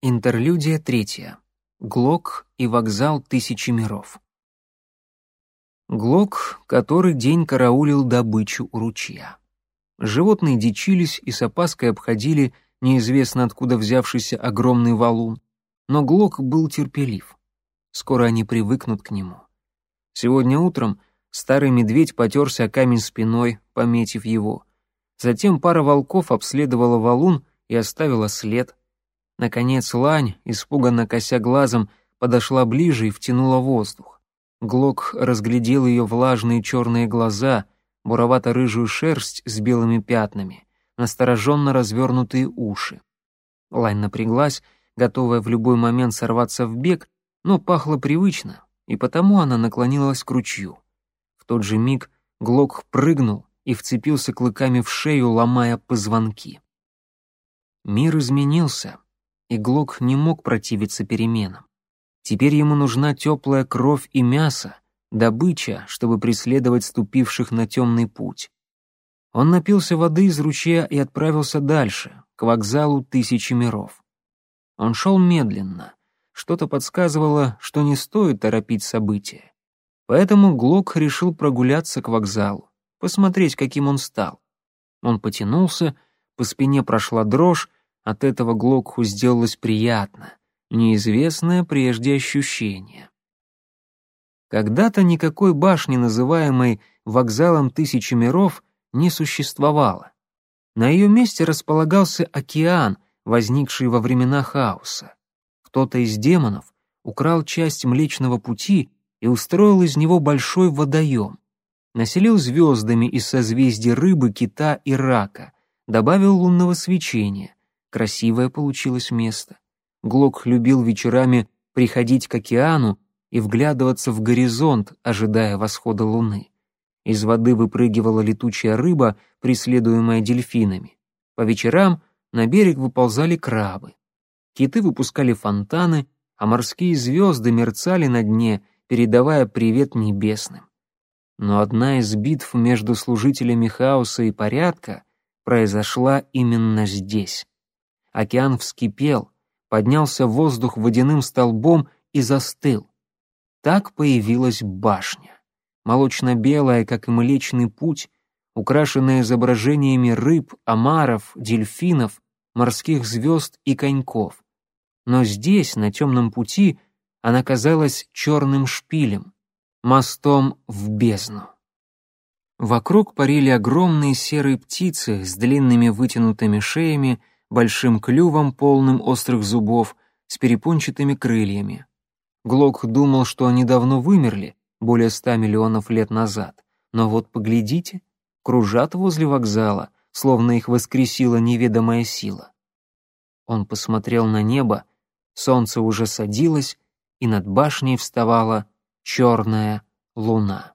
Интерлюдия третья. Глок и вокзал тысячи миров. Глок который день караулил добычу у ручья. Животные дичились и с опаской обходили неизвестно откуда взявшийся огромный валун, но Глок был терпелив. Скоро они привыкнут к нему. Сегодня утром старый медведь потерся о камень спиной, пометив его. Затем пара волков обследовала валун и оставила след. Наконец лань, испуганно кося глазом, подошла ближе и втянула воздух. Глок разглядел ее влажные черные глаза, буровато-рыжую шерсть с белыми пятнами, настороженно развернутые уши. Лань напряглась, готовая в любой момент сорваться в бег, но пахло привычно, и потому она наклонилась к ручью. В тот же миг Глок прыгнул и вцепился клыками в шею, ломая позвонки. Мир изменился, и Глок не мог противиться переменам. Теперь ему нужна теплая кровь и мясо, добыча, чтобы преследовать ступивших на темный путь. Он напился воды из ручья и отправился дальше, к вокзалу тысячи миров. Он шел медленно. Что-то подсказывало, что не стоит торопить события. Поэтому Глок решил прогуляться к вокзалу, посмотреть, каким он стал. Он потянулся, по спине прошла дрожь, от этого Глокху сделалось приятно, неизвестное прежде ощущение. Когда-то никакой башни, называемой «вокзалом тысячи миров», не существовало. На ее месте располагался океан, возникший во времена хаоса. Кто-то из демонов украл часть Млечного Пути и устроил из него большой водоем. Населил звездами из созвездий рыбы, кита и рака, добавил лунного свечения, Красивое получилось место. Глок любил вечерами приходить к океану и вглядываться в горизонт, ожидая восхода луны. Из воды выпрыгивала летучая рыба, преследуемая дельфинами. По вечерам на берег выползали крабы. Киты выпускали фонтаны, а морские звезды мерцали на дне, передавая привет небесным. Но одна из битв между служителями хаоса и порядка произошла именно здесь. Океан вскипел, поднялся в воздух водяным столбом и застыл. Так появилась башня. Молочно-белая, как и Млечный Путь, украшенная изображениями рыб, омаров, дельфинов, морских звезд и коньков. Но здесь, на темном пути, она казалась черным шпилем, мостом в бездну. Вокруг парили огромные серые птицы с длинными вытянутыми шеями, большим клювом, полным острых зубов, с перепончатыми крыльями. Глок думал, что они давно вымерли, более ста миллионов лет назад. Но вот поглядите, кружат возле вокзала, словно их воскресила неведомая сила. Он посмотрел на небо, солнце уже садилось, и над башней вставала черная луна.